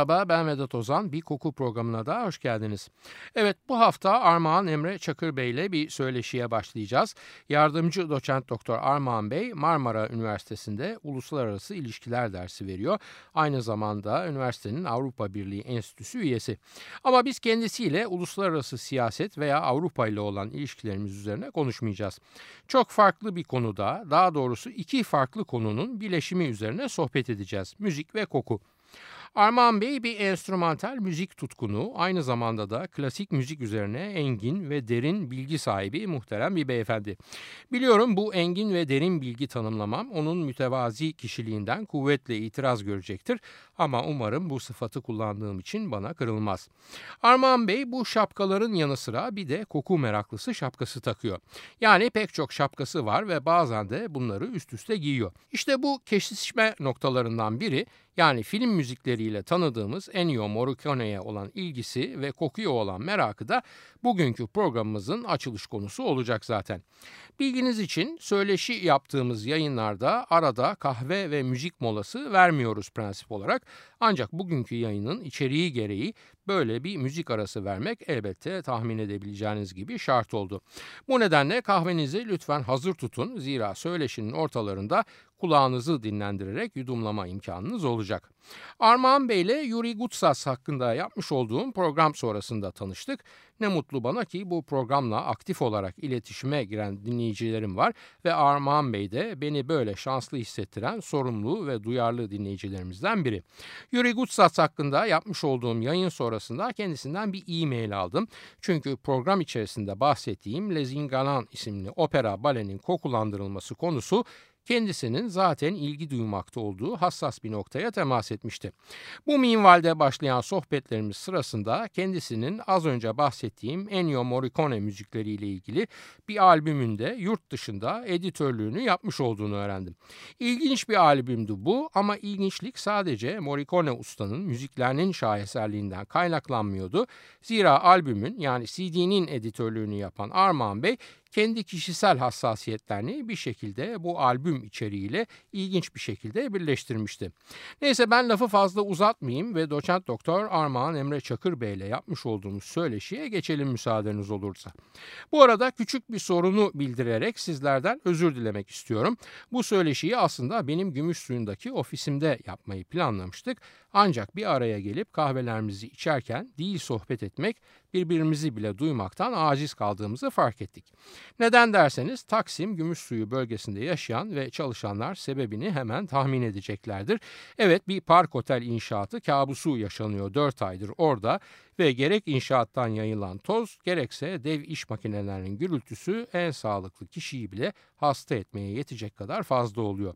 Merhaba ben Vedat Ozan. Bir koku programına da hoş geldiniz. Evet bu hafta Armağan Emre Çakır Bey ile bir söyleşiye başlayacağız. Yardımcı doçent doktor Armağan Bey Marmara Üniversitesi'nde uluslararası ilişkiler dersi veriyor. Aynı zamanda üniversitenin Avrupa Birliği Enstitüsü üyesi. Ama biz kendisiyle uluslararası siyaset veya Avrupa ile olan ilişkilerimiz üzerine konuşmayacağız. Çok farklı bir konuda daha doğrusu iki farklı konunun bileşimi üzerine sohbet edeceğiz. Müzik ve koku. Armağan Bey bir enstrümantal müzik tutkunu, aynı zamanda da klasik müzik üzerine engin ve derin bilgi sahibi muhterem bir beyefendi. Biliyorum bu engin ve derin bilgi tanımlamam onun mütevazi kişiliğinden kuvvetle itiraz görecektir ama umarım bu sıfatı kullandığım için bana kırılmaz. Armağan Bey bu şapkaların yanı sıra bir de koku meraklısı şapkası takıyor. Yani pek çok şapkası var ve bazen de bunları üst üste giyiyor. İşte bu kesişme noktalarından biri yani film müzikleriyle tanıdığımız Ennio Morricone'ye olan ilgisi ve kokuya olan merakı da bugünkü programımızın açılış konusu olacak zaten. Bilginiz için söyleşi yaptığımız yayınlarda arada kahve ve müzik molası vermiyoruz prensip olarak. Ancak bugünkü yayının içeriği gereği böyle bir müzik arası vermek elbette tahmin edebileceğiniz gibi şart oldu. Bu nedenle kahvenizi lütfen hazır tutun zira söyleşinin ortalarında kulağınızı dinlendirerek yudumlama imkanınız olacak. Armağan Bey ile Yuri Gutsas hakkında yapmış olduğum program sonrasında tanıştık. Ne mutlu bana ki bu programla aktif olarak iletişime giren dinleyicilerim var ve Armağan Bey de beni böyle şanslı hissettiren sorumlu ve duyarlı dinleyicilerimizden biri. Yuri Gutsas hakkında yapmış olduğum yayın sonrasında kendisinden bir e-mail aldım. Çünkü program içerisinde bahsettiğim Les Ingalan isimli opera balenin kokulandırılması konusu kendisinin zaten ilgi duymakta olduğu hassas bir noktaya temas etmişti. Bu minvalde başlayan sohbetlerimiz sırasında kendisinin az önce bahsettiğim Ennio Morricone müzikleriyle ilgili bir albümünde yurt dışında editörlüğünü yapmış olduğunu öğrendim. İlginç bir albümdü bu ama ilginçlik sadece Morricone ustanın müziklerinin şaheserliğinden kaynaklanmıyordu. Zira albümün yani CD'nin editörlüğünü yapan Armağan Bey kendi kişisel hassasiyetlerini bir şekilde bu albüm içeriğiyle ilginç bir şekilde birleştirmişti. Neyse ben lafı fazla uzatmayayım ve doçent doktor Armağan Emre Çakır Bey ile yapmış olduğumuz söyleşiye geçelim müsaadeniz olursa. Bu arada küçük bir sorunu bildirerek sizlerden özür dilemek istiyorum. Bu söyleşiyi aslında benim gümüş suyundaki ofisimde yapmayı planlamıştık. Ancak bir araya gelip kahvelerimizi içerken değil sohbet etmek birbirimizi bile duymaktan aciz kaldığımızı fark ettik. Neden derseniz Taksim Gümüşsuyu bölgesinde yaşayan ve çalışanlar sebebini hemen tahmin edeceklerdir. Evet bir park otel inşaatı kabusu yaşanıyor 4 aydır orada ve gerek inşaattan yayılan toz gerekse dev iş makinelerinin gürültüsü en sağlıklı kişiyi bile hasta etmeye yetecek kadar fazla oluyor.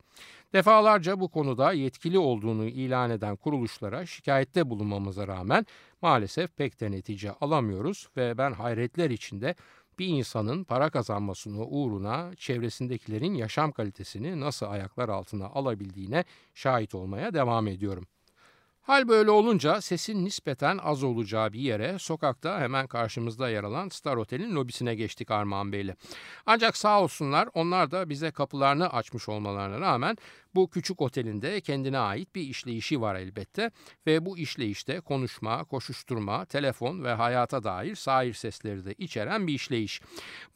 Defalarca bu konuda yetkili olduğunu ilan eden kuruluşlara şikayette bulunmamıza rağmen maalesef pek de netice alamıyoruz ve ben hayretler içinde bir insanın para kazanmasını uğruna çevresindekilerin yaşam kalitesini nasıl ayaklar altına alabildiğine şahit olmaya devam ediyorum. Hal böyle olunca sesin nispeten az olacağı bir yere sokakta hemen karşımızda yer alan Star Otel'in lobisine geçtik Armağan Bey'le. Ancak sağ olsunlar onlar da bize kapılarını açmış olmalarına rağmen bu küçük otelinde kendine ait bir işleyişi var elbette ve bu işleyişte konuşma, koşuşturma, telefon ve hayata dair sair sesleri de içeren bir işleyiş.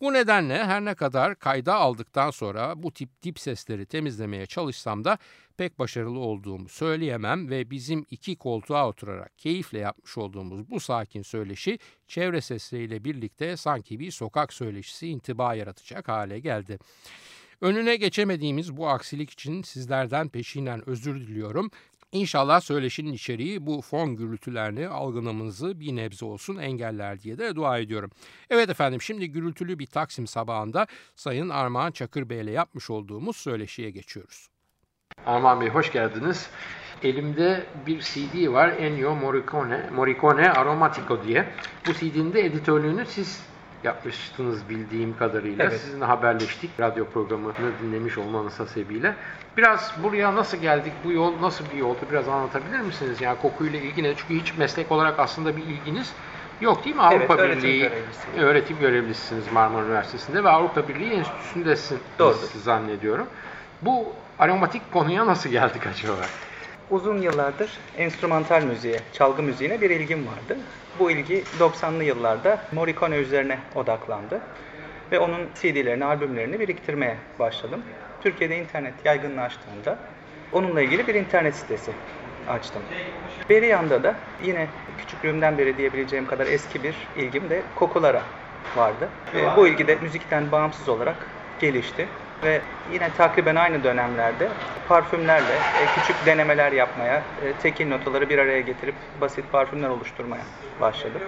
Bu nedenle her ne kadar kayda aldıktan sonra bu tip dip sesleri temizlemeye çalışsam da pek başarılı olduğumu söyleyemem ve bizim iki koltuğa oturarak keyifle yapmış olduğumuz bu sakin söyleşi çevre sesleriyle birlikte sanki bir sokak söyleşisi intiba yaratacak hale geldi. Önüne geçemediğimiz bu aksilik için sizlerden peşinen özür diliyorum. İnşallah söyleşinin içeriği bu fon gürültülerini algılamanızı bir nebze olsun engeller diye de dua ediyorum. Evet efendim şimdi gürültülü bir Taksim sabahında Sayın Armağan Çakır Bey ile yapmış olduğumuz söyleşiye geçiyoruz. Armağan Bey hoş geldiniz. Elimde bir CD var Ennio Morricone, Morricone Aromatico diye. Bu CD'nin de editörlüğünü siz yapmıştınız bildiğim kadarıyla. Evet. Sizinle haberleştik radyo programını dinlemiş olmanız hasebiyle. Biraz buraya nasıl geldik, bu yol nasıl bir yoldu biraz anlatabilir misiniz? Yani kokuyla ilgili? Çünkü hiç meslek olarak aslında bir ilginiz yok değil mi? Evet, Avrupa öğretim Birliği görevlisiyim. öğretim görevlisisiniz Marmara Üniversitesi'nde ve Avrupa Birliği Enstitüsü'ndesin Doğrudur. zannediyorum. Bu aromatik konuya nasıl geldik acaba? Uzun yıllardır enstrümantal müziğe, çalgı müziğine bir ilgim vardı. Bu ilgi 90'lı yıllarda Morricone üzerine odaklandı. Ve onun CD'lerini, albümlerini biriktirmeye başladım. Türkiye'de internet yaygınlaştığında onunla ilgili bir internet sitesi açtım. Beri yanda da yine küçüklüğümden beri diyebileceğim kadar eski bir ilgim de kokulara vardı. Ve bu ilgi de müzikten bağımsız olarak gelişti. Ve yine takriben aynı dönemlerde parfümlerle e, küçük denemeler yapmaya, e, tekil notaları bir araya getirip basit parfümler oluşturmaya başladım.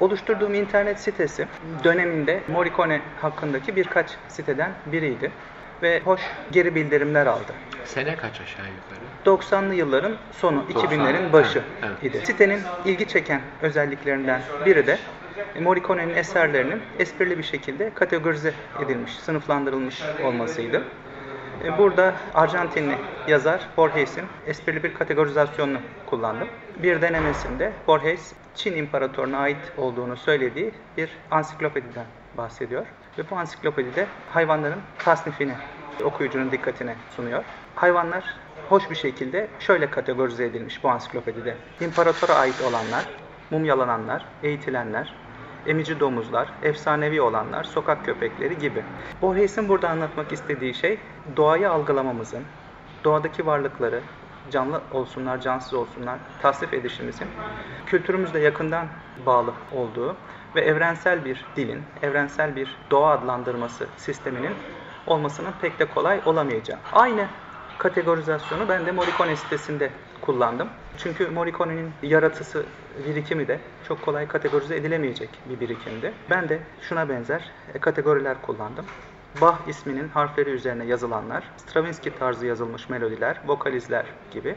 Oluşturduğum internet sitesi döneminde Morricone hakkındaki birkaç siteden biriydi ve hoş geri bildirimler aldı. Sene kaç aşağı yukarı? 90'lı yılların sonu, 90'lı, 2000'lerin başı evet, idi. Sitenin ilgi çeken özelliklerinden biri de Morricone'nin eserlerinin esprili bir şekilde kategorize edilmiş, sınıflandırılmış olmasıydı. E, Burada Arjantinli yazar Borges'in esprili bir kategorizasyonunu kullandım. Bir denemesinde Borges, Çin İmparatorluğu'na ait olduğunu söylediği bir ansiklopediden bahsediyor. Ve bu ansiklopedide hayvanların tasnifini okuyucunun dikkatine sunuyor. Hayvanlar hoş bir şekilde şöyle kategorize edilmiş bu ansiklopedide. İmparatora ait olanlar, mumyalananlar, eğitilenler, emici domuzlar, efsanevi olanlar, sokak köpekleri gibi. Borges'in burada anlatmak istediği şey doğayı algılamamızın, doğadaki varlıkları, canlı olsunlar, cansız olsunlar, tasnif edişimizin kültürümüzle yakından bağlı olduğu ve evrensel bir dilin, evrensel bir doğa adlandırması sisteminin olmasının pek de kolay olamayacağı. Aynı kategorizasyonu ben de Morricone sitesinde kullandım. Çünkü Morricone'nin yaratısı, birikimi de çok kolay kategorize edilemeyecek bir birikimdi. Ben de şuna benzer kategoriler kullandım. Bach isminin harfleri üzerine yazılanlar, Stravinsky tarzı yazılmış melodiler, vokalizler gibi.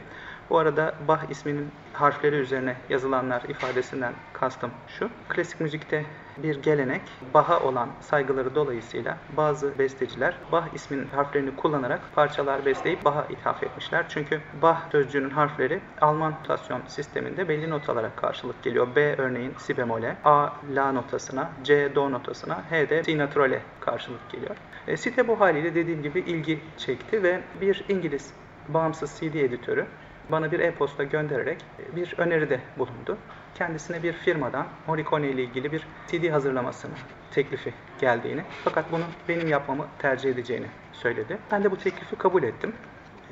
Bu arada Bach isminin harfleri üzerine yazılanlar ifadesinden kastım şu. Klasik müzikte bir gelenek, Bach'a olan saygıları dolayısıyla bazı besteciler Bach isminin harflerini kullanarak parçalar besteleyip Bach'a ithaf etmişler. Çünkü Bach sözcüğünün harfleri Alman notasyon sisteminde belli notalara karşılık geliyor. B örneğin si bemole, A la notasına, C do notasına, H de si naturale karşılık geliyor. E, site bu haliyle dediğim gibi ilgi çekti ve bir İngiliz bağımsız CD editörü bana bir e-posta göndererek bir öneride bulundu. Kendisine bir firmadan Morricone ile ilgili bir CD hazırlamasını teklifi geldiğini fakat bunu benim yapmamı tercih edeceğini söyledi. Ben de bu teklifi kabul ettim.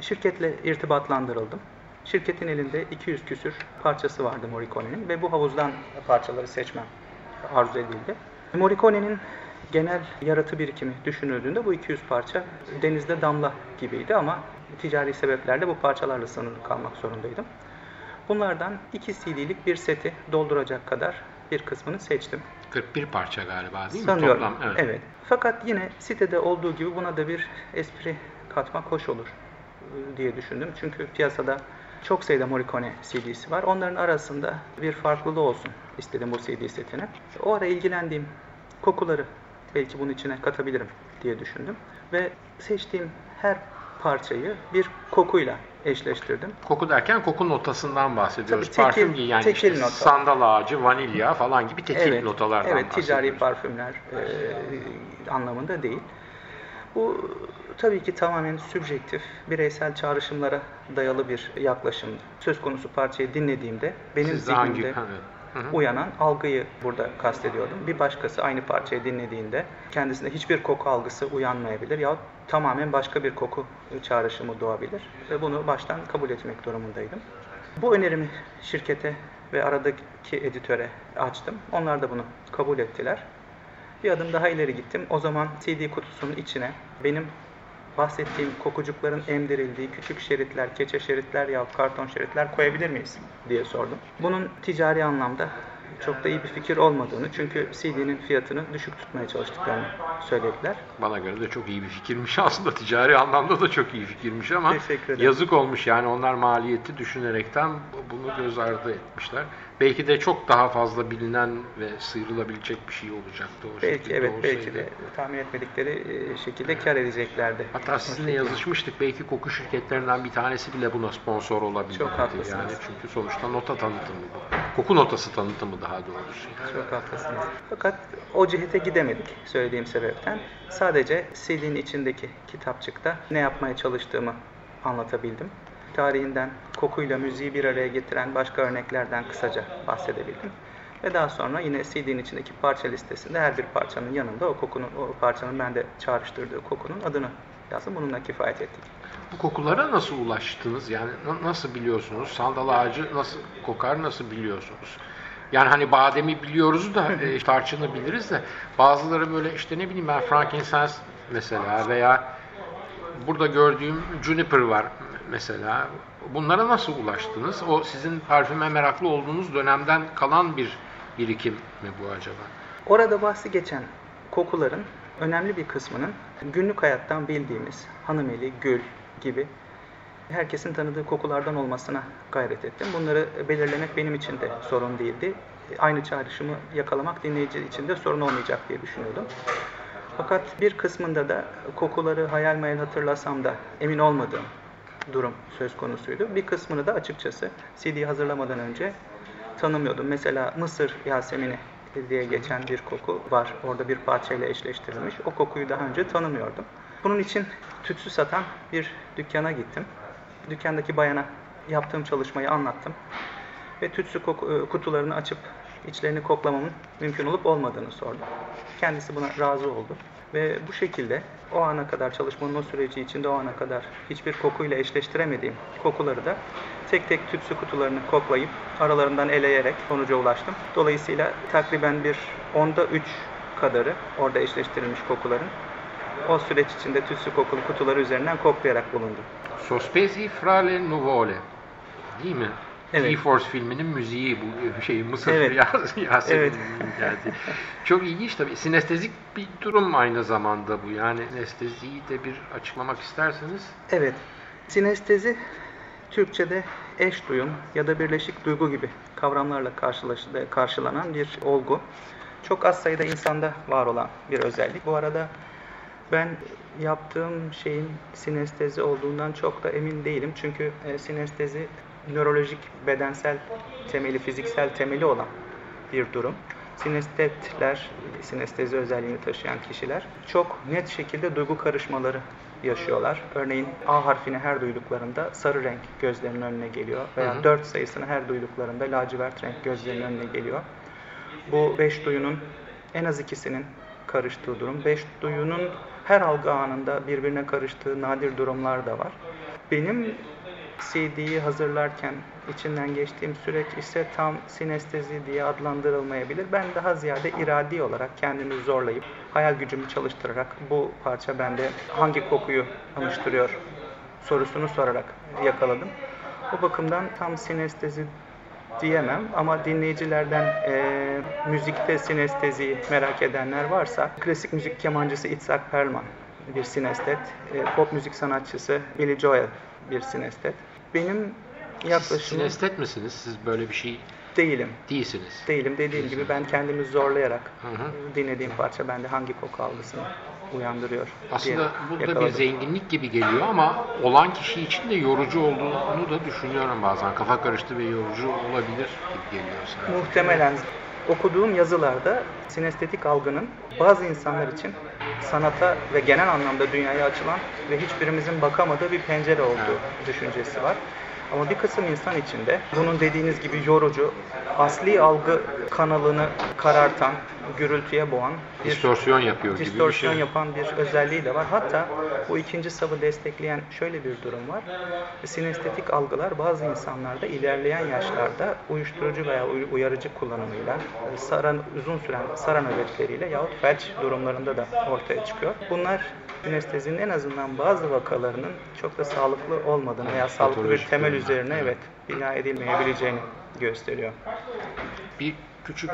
Şirketle irtibatlandırıldım. Şirketin elinde 200 küsür parçası vardı Morricone'nin ve bu havuzdan parçaları seçmem arzu edildi. Morricone'nin genel yaratı birikimi düşünüldüğünde bu 200 parça denizde damla gibiydi ama ticari sebeplerle bu parçalarla sınırlı kalmak zorundaydım. Bunlardan 2 CD'lik bir seti dolduracak kadar bir kısmını seçtim. 41 parça galiba değil mi? Sanıyorum. Toplam, evet. Fakat yine sitede olduğu gibi buna da bir espri katmak hoş olur e, diye düşündüm. Çünkü piyasada çok sayıda Morricone CD'si var. Onların arasında bir farklılığı olsun istedim bu CD setine. O ara ilgilendiğim kokuları belki bunun içine katabilirim diye düşündüm. Ve seçtiğim her parçayı bir kokuyla eşleştirdim. Koku derken koku notasından bahsediyoruz. Tabii tekil- Parfüm gibi yani tekil işte nota. sandal ağacı, vanilya falan gibi tekil evet, notalardan Evet, ticari parfümler e, anlamında değil. Bu tabii ki tamamen sübjektif, bireysel çağrışımlara dayalı bir yaklaşımdı. Söz konusu parçayı dinlediğimde benim Siz de hangi- zihnimde Ha, evet. Hı hı. uyanan algıyı burada kastediyordum. Bir başkası aynı parçayı dinlediğinde kendisinde hiçbir koku algısı uyanmayabilir yahut tamamen başka bir koku çağrışımı doğabilir ve bunu baştan kabul etmek durumundaydım. Bu önerimi şirkete ve aradaki editöre açtım. Onlar da bunu kabul ettiler. Bir adım daha ileri gittim. O zaman CD kutusunun içine benim bahsettiğim kokucukların emdirildiği küçük şeritler, keçe şeritler ya karton şeritler koyabilir miyiz diye sordum. Bunun ticari anlamda çok da iyi bir fikir olmadığını çünkü CD'nin fiyatını düşük tutmaya çalıştıklarını söylediler. Bana göre de çok iyi bir fikirmiş aslında ticari anlamda da çok iyi fikirmiş ama yazık olmuş yani onlar maliyeti düşünerekten bunu göz ardı etmişler. Belki de çok daha fazla bilinen ve sıyrılabilecek bir şey olacaktı o Belki evet olsaydı. belki de tahmin etmedikleri e, şekilde kar edeceklerdi. Hatta sizinle yazışmıştık. Belki koku şirketlerinden bir tanesi bile buna sponsor olabilir. Çok haklısınız. Yani çünkü sonuçta nota tanıtımı bu. Koku notası tanıtımı daha doğrusu. Yani. Çok haklısınız. Fakat o cihete gidemedik söylediğim sebepten. Sadece CD'nin içindeki kitapçıkta ne yapmaya çalıştığımı anlatabildim. Tarihinden kokuyla müziği bir araya getiren başka örneklerden kısaca bahsedebildim. Ve daha sonra yine CD'nin içindeki parça listesinde her bir parçanın yanında o kokunun, o parçanın bende çağrıştırdığı kokunun adını yazdım. Bununla kifayet ettik. Bu kokulara nasıl ulaştınız? Yani na- nasıl biliyorsunuz? Sandal ağacı nasıl kokar, nasıl biliyorsunuz? Yani hani bademi biliyoruz da e, tarçını biliriz de bazıları böyle işte ne bileyim ben frankincense mesela veya burada gördüğüm juniper var mesela. Bunlara nasıl ulaştınız? O sizin parfüme meraklı olduğunuz dönemden kalan bir birikim mi bu acaba? Orada bahsi geçen kokuların önemli bir kısmının günlük hayattan bildiğimiz hanımeli, gül gibi herkesin tanıdığı kokulardan olmasına gayret ettim. Bunları belirlemek benim için de sorun değildi. Aynı çağrışımı yakalamak dinleyici için de sorun olmayacak diye düşünüyordum. Fakat bir kısmında da kokuları hayal meyal hatırlasam da emin olmadığım durum söz konusuydu. Bir kısmını da açıkçası CD hazırlamadan önce tanımıyordum. Mesela Mısır Yasemini diye geçen bir koku var. Orada bir parçayla eşleştirilmiş. O kokuyu daha önce tanımıyordum. Bunun için tütsü satan bir dükkana gittim. Dükkandaki bayana yaptığım çalışmayı anlattım. Ve tütsü e, kutularını açıp içlerini koklamamın mümkün olup olmadığını sordum. Kendisi buna razı oldu. Ve bu şekilde o ana kadar çalışmanın o süreci içinde o ana kadar hiçbir kokuyla eşleştiremediğim kokuları da tek tek tütsü kutularını koklayıp aralarından eleyerek sonuca ulaştım. Dolayısıyla takriben bir onda üç kadarı orada eşleştirilmiş kokuların o süreç içinde tütsü kokulu kutuları üzerinden koklayarak bulundum. Sospesi fra le nuvole. Değil mi? Evet. G-Force filminin müziği bu şey Mısır Evet. Yasemin'in Evet. geldi. Çok ilginç tabii. Sinestezik bir durum aynı zamanda bu. Yani sinesteziyi de bir açıklamak isterseniz. Evet. Sinestezi Türkçe'de eş duyum ya da birleşik duygu gibi kavramlarla karşılaş- karşılanan bir olgu. Çok az sayıda insanda var olan bir özellik. Bu arada ben yaptığım şeyin sinestezi olduğundan çok da emin değilim. Çünkü e, sinestezi nörolojik, bedensel temeli, fiziksel temeli olan bir durum. Sinestetler, sinestezi özelliğini taşıyan kişiler çok net şekilde duygu karışmaları yaşıyorlar. Örneğin A harfini her duyduklarında sarı renk gözlerinin önüne geliyor veya Hı hı. 4 sayısını her duyduklarında lacivert renk gözlerinin önüne geliyor. Bu beş duyunun en az ikisinin karıştığı durum. Beş duyunun her algı anında birbirine karıştığı nadir durumlar da var. Benim CD'yi hazırlarken içinden geçtiğim süreç ise tam sinestezi diye adlandırılmayabilir. Ben daha ziyade iradi olarak kendimi zorlayıp, hayal gücümü çalıştırarak bu parça bende hangi kokuyu anıştırıyor sorusunu sorarak yakaladım. O bakımdan tam sinestezi diyemem ama dinleyicilerden eee, müzikte sinesteziyi merak edenler varsa klasik müzik kemancısı Itzhak Perlman bir sinestet, eee, pop müzik sanatçısı Billy Joel bir sinestet. Benim yaklaşımım Sinestet misiniz? Siz böyle bir şey değilim. değilsiniz. Değilim dediğim gibi ben kendimi zorlayarak Hı hı. dinlediğim parça bende hangi koku algısını uyandırıyor Aslında burada bir yakaladım. zenginlik gibi geliyor ama olan kişi için de yorucu olduğunu da düşünüyorum bazen. Kafa karıştı ve yorucu olabilir gibi geliyor sana. Muhtemelen okuduğum yazılarda sinestetik algının bazı insanlar için sanata ve genel anlamda dünyaya açılan ve hiçbirimizin bakamadığı bir pencere olduğu düşüncesi var. Ama bir kısım insan için de bunun dediğiniz gibi yorucu, asli algı kanalını karartan, gürültüye boğan bir Distorsiyon yapıyor gibi bir distorsiyon şey. yapan bir özelliği de var. Hatta bu ikinci savı destekleyen şöyle bir durum var. Sinestetik algılar bazı insanlarda ilerleyen yaşlarda uyuşturucu veya uy- uyarıcı kullanımıyla, e, saran, uzun süren saran nöbetleriyle yahut felç durumlarında da ortaya çıkıyor. Bunlar sinestezinin en azından bazı vakalarının çok da sağlıklı olmadığını veya sağlıklı bir temel üzerine evet. evet bina edilmeyebileceğini gösteriyor. Bir küçük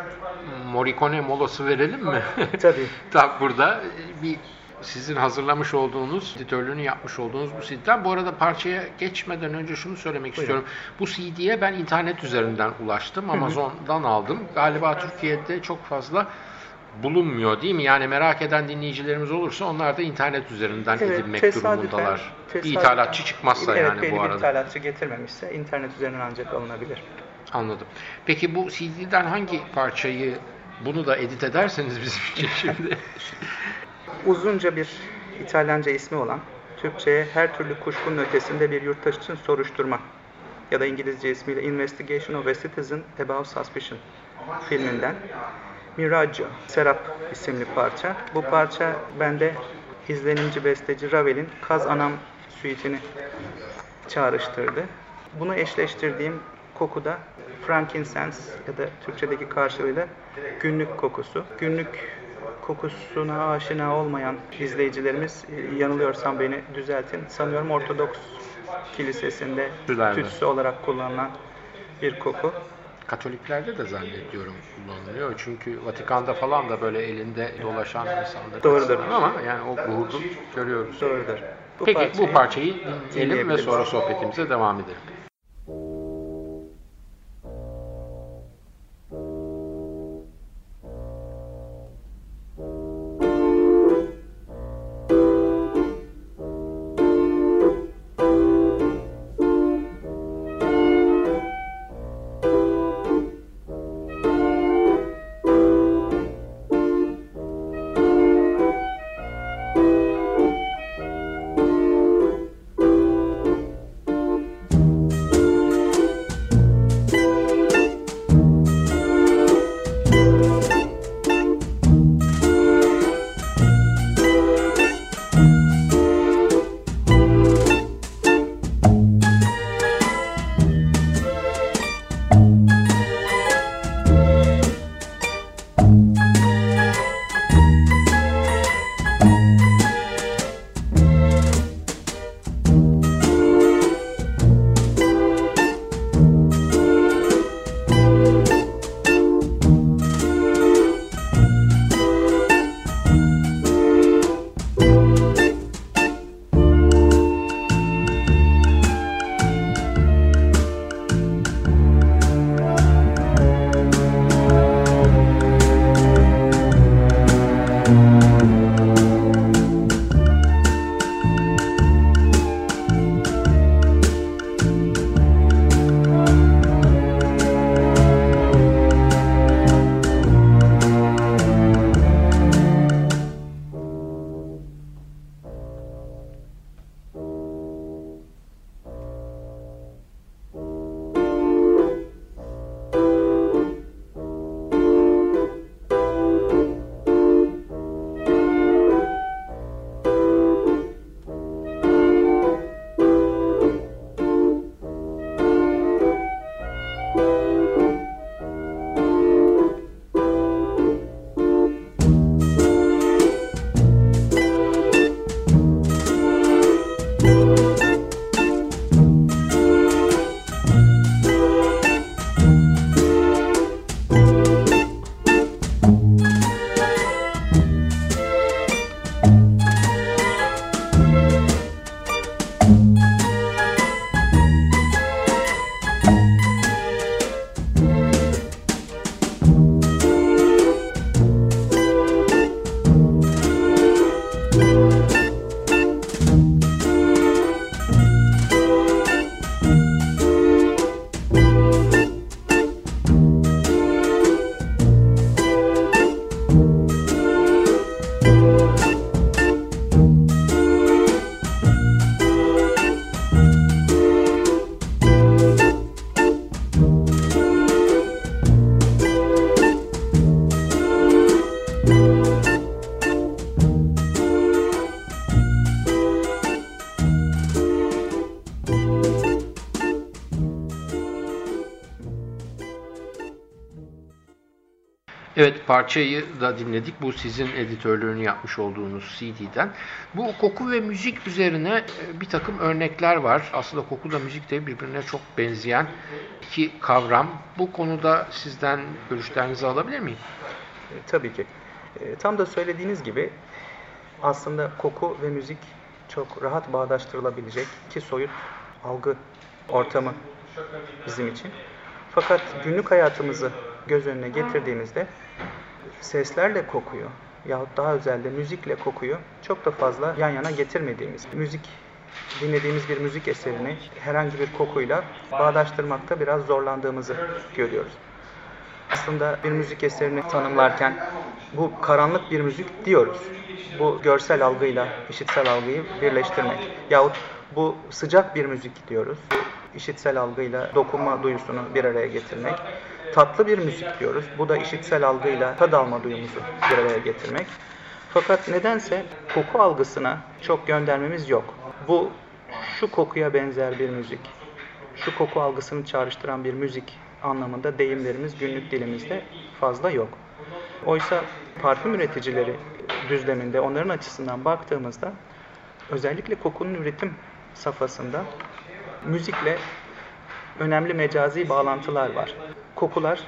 Morricone molası verelim mi? Tabii. Tam burada bir sizin hazırlamış olduğunuz, editörlüğünü yapmış olduğunuz bu CD'den. Bu arada parçaya geçmeden önce şunu söylemek Buyurun. istiyorum. Bu CD'ye ben internet üzerinden ulaştım. Amazon'dan aldım. Galiba Türkiye'de çok fazla bulunmuyor değil mi? Yani merak eden dinleyicilerimiz olursa onlar da internet üzerinden edinmek tesadüfen- durumundalar. Bir tesadüfen- ithalatçı çıkmazsa evet, yani bu bir arada. ithalatçı getirmemişse internet üzerinden ancak alınabilir. Anladım. Peki bu CD'den hangi parçayı bunu da edit ederseniz bizim için şimdi. Uzunca bir İtalyanca ismi olan, Türkçe'ye her türlü kuşkunun ötesinde bir yurttaş için soruşturma ya da İngilizce ismiyle Investigation of a Citizen About Suspicion filminden Miraggio, Serap isimli parça. Bu parça bende izlenimci besteci Ravel'in Kaz Anam suite'ini çağrıştırdı. Bunu eşleştirdiğim koku da frankincense ya da Türkçedeki karşılığıyla günlük kokusu. Günlük kokusuna aşina olmayan izleyicilerimiz e, yanılıyorsam beni düzeltin. Sanıyorum Ortodoks Kilisesi'nde tütsü olarak kullanılan bir koku. Katoliklerde de zannediyorum kullanılıyor. Çünkü Vatikan'da falan da böyle elinde dolaşan insanlar. Doğrudur. Ama yani o buhurdu görüyoruz. Doğrudur. Bu Peki parçayı bu parçayı dinleyelim ve sonra sohbetimize devam edelim. Parçayı da dinledik. Bu sizin editörlüğünü yapmış olduğunuz CD'den. Bu koku ve müzik üzerine e, bir takım örnekler var. Aslında koku da müzik de birbirine çok benzeyen iki kavram. Bu konuda sizden görüşlerinizi alabilir miyim? E, tabii ki. E, tam da söylediğiniz gibi aslında koku ve müzik çok rahat bağdaştırılabilecek iki soyut algı ortamı bizim için. Fakat günlük hayatımızı göz önüne getirdiğimizde seslerle kokuyu yahut daha özelde müzikle kokuyu çok da fazla yan yana getirmediğimiz, müzik dinlediğimiz bir müzik eserini herhangi bir kokuyla bağdaştırmakta biraz zorlandığımızı görüyoruz. Aslında bir müzik eserini tanımlarken bu karanlık bir müzik diyoruz. Bu görsel algıyla işitsel algıyı birleştirmek. Yahut bu sıcak bir müzik diyoruz. İşitsel algıyla dokunma duyusunu bir araya getirmek. Tatlı bir müzik diyoruz. Bu da işitsel algıyla tad alma duyumuzu bir araya getirmek. Fakat nedense koku algısına çok göndermemiz yok. Bu şu kokuya benzer bir müzik, şu koku algısını çağrıştıran bir müzik anlamında deyimlerimiz günlük dilimizde fazla yok. Oysa parfüm üreticileri düzleminde onların açısından baktığımızda özellikle kokunun üretim safhasında müzikle önemli mecazi bağlantılar var. Kokular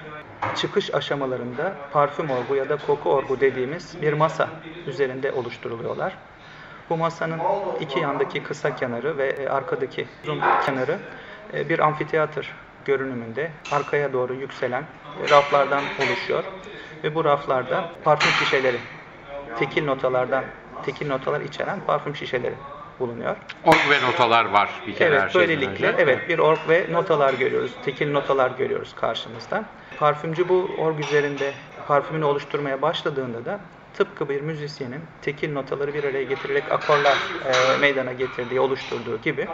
çıkış aşamalarında parfüm orgu ya da koku orgu dediğimiz bir masa üzerinde oluşturuluyorlar. Bu masanın iki yandaki kısa kenarı ve arkadaki uzun kenarı e, bir amfiteyatr görünümünde arkaya doğru yükselen raflardan oluşuyor. Ve bu raflarda parfüm şişeleri, tekil notalardan, tekil notalar içeren parfüm şişeleri bulunuyor. Org ve notalar var bir kere evet, her böylelikle önce. evet bir org ve notalar görüyoruz. Tekil notalar görüyoruz karşımızda. Parfümcü bu org üzerinde parfümünü oluşturmaya başladığında da tıpkı bir müzisyenin tekil notaları bir araya getirerek akorlar e, meydana getirdiği, oluşturduğu gibi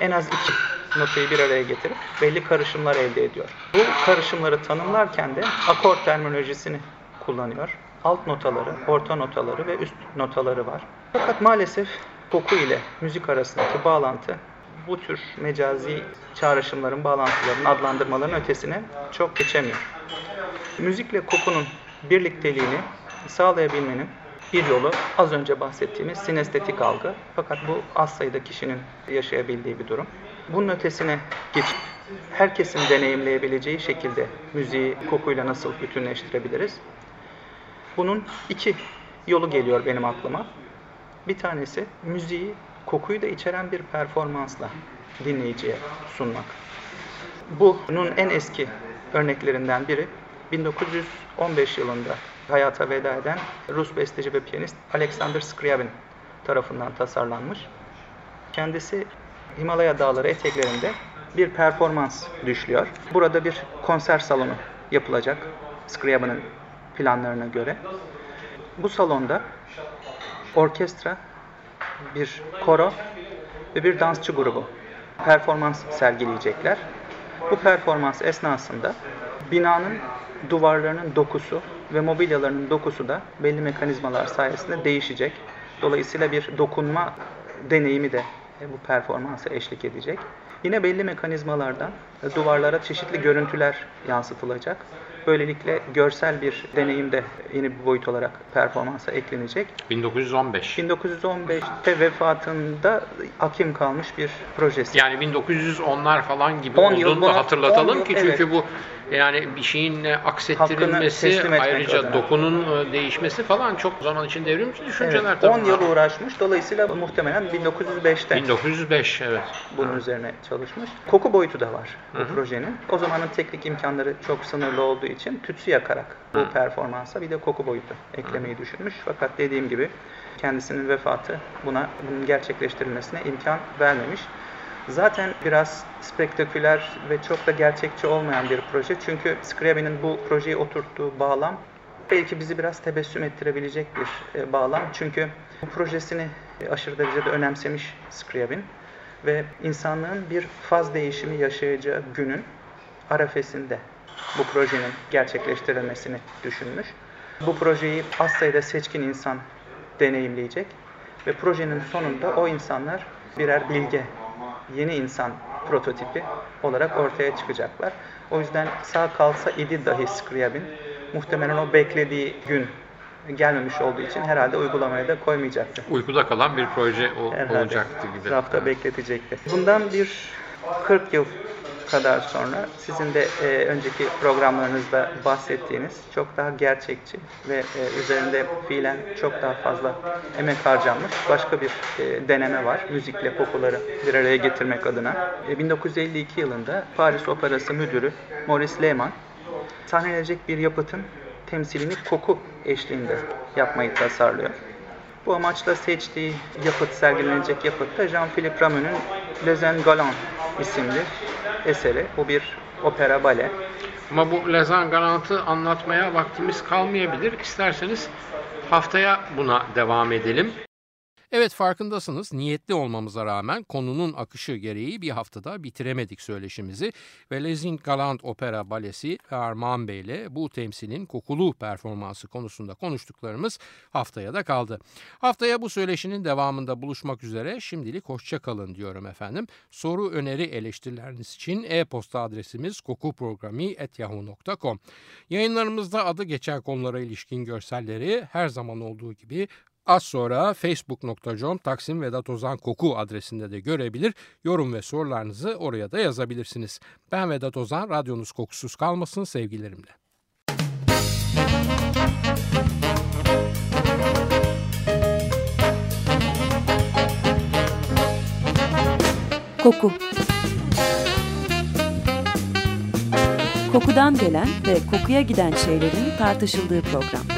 en az iki notayı bir araya getirip belli karışımlar elde ediyor. Bu karışımları tanımlarken de akor terminolojisini kullanıyor. Alt notaları, orta notaları ve üst notaları var. Fakat maalesef koku ile müzik arasındaki bağlantı bu tür mecazi çağrışımların, bağlantıların, adlandırmaların ötesine çok geçemiyor. Müzikle kokunun birlikteliğini sağlayabilmenin bir yolu az önce bahsettiğimiz sinestetik algı. Fakat bu az sayıda kişinin yaşayabildiği bir durum. Bunun ötesine geçip herkesin deneyimleyebileceği şekilde müziği kokuyla nasıl bütünleştirebiliriz? Bunun iki yolu geliyor benim aklıma. Bir tanesi müziği kokuyu da içeren bir performansla dinleyiciye sunmak. Bunun en eski örneklerinden biri 1915 yılında hayata veda eden Rus besteci ve piyanist Alexander Scriabin tarafından tasarlanmış. Kendisi Himalaya dağları eteklerinde bir performans düşlüyor. Burada bir konser salonu yapılacak Scriabin'in planlarına göre. Bu salonda orkestra, bir koro ve bir dansçı grubu performans sergileyecekler. Bu performans esnasında binanın duvarlarının dokusu ve mobilyalarının dokusu da belli mekanizmalar sayesinde değişecek. Dolayısıyla bir dokunma deneyimi de bu performansa eşlik edecek. Yine belli mekanizmalardan duvarlara çeşitli görüntüler yansıtılacak. Böylelikle görsel bir deneyim de yeni bir boyut olarak performansa eklenecek. 1915. 1915'te vefatında akim kalmış bir projesi. Yani 1910'lar falan gibi 10 yıl olduğunu da buna- hatırlatalım 10 yıl, ki çünkü evet. bu yani bir şeyin aksettirilmesi ayrıca dokunun e, değişmesi falan çok zaman için devrimci düşünceler Evet, tabii. 10 yıl uğraşmış. Dolayısıyla muhtemelen 1905'te 1905 evet. bunun üzerine çalışmış. Koku boyutu da var bu projenin. O zamanın teknik imkanları çok sınırlı olduğu için tütsü yakarak bu performansa bir de koku boyutu eklemeyi düşünmüş. Fakat dediğim gibi kendisinin vefatı buna bunun gerçekleştirilmesine imkan vermemiş. Zaten biraz spektaküler ve çok da gerçekçi olmayan bir proje. Çünkü Scriabin'in bu projeyi oturttuğu bağlam belki bizi biraz tebessüm ettirebilecek bir e, bağlam. Çünkü bu projesini e, aşırı derecede önemsemiş Scriabin ve insanlığın bir faz değişimi yaşayacağı günün arefesinde bu projenin gerçekleştirilmesini düşünmüş. Bu projeyi az sayıda seçkin insan deneyimleyecek ve projenin sonunda o insanlar birer bilge, yeni insan prototipi olarak ortaya çıkacaklar. O yüzden sağ kalsa idi dahi Scriabin muhtemelen o beklediği gün gelmemiş olduğu için herhalde uygulamaya da koymayacaktı. Uykuda kalan bir proje o, Herhalde olacaktı gibi. Rafta bekletecekti. Bundan bir 40 yıl kadar sonra sizin de e, önceki programlarınızda bahsettiğiniz çok daha gerçekçi ve e, üzerinde fiilen çok daha fazla emek harcanmış başka bir e, deneme var. Müzikle kokuları bir araya getirmek adına. E, 1952 yılında Paris Operası müdürü Maurice Lehmann sahnelenecek bir yapıtın temsilini koku eşliğinde yapmayı tasarlıyor. Bu amaçla seçtiği yapıt, sergilenecek yapıt da Jean-Philippe Rameau'nun Les Galants isimli eseri. Bu bir opera bale. Ama bu Lezan Galant'ı anlatmaya vaktimiz kalmayabilir. İsterseniz haftaya buna devam edelim. Evet farkındasınız niyetli olmamıza rağmen konunun akışı gereği bir haftada bitiremedik söyleşimizi ve Lezing Galant Opera Balesi ve Armağan Bey ile bu temsilin kokulu performansı konusunda konuştuklarımız haftaya da kaldı. Haftaya bu söyleşinin devamında buluşmak üzere şimdilik hoşçakalın diyorum efendim. Soru, öneri, eleştirileriniz için e-posta adresimiz kokuprogrami.yahoo.com Yayınlarımızda adı geçen konulara ilişkin görselleri her zaman olduğu gibi Az sonra facebook.com Taksim Vedat Ozan Koku adresinde de görebilir. Yorum ve sorularınızı oraya da yazabilirsiniz. Ben Vedat Ozan, radyonuz kokusuz kalmasın sevgilerimle. Koku Kokudan gelen ve kokuya giden şeylerin tartışıldığı program.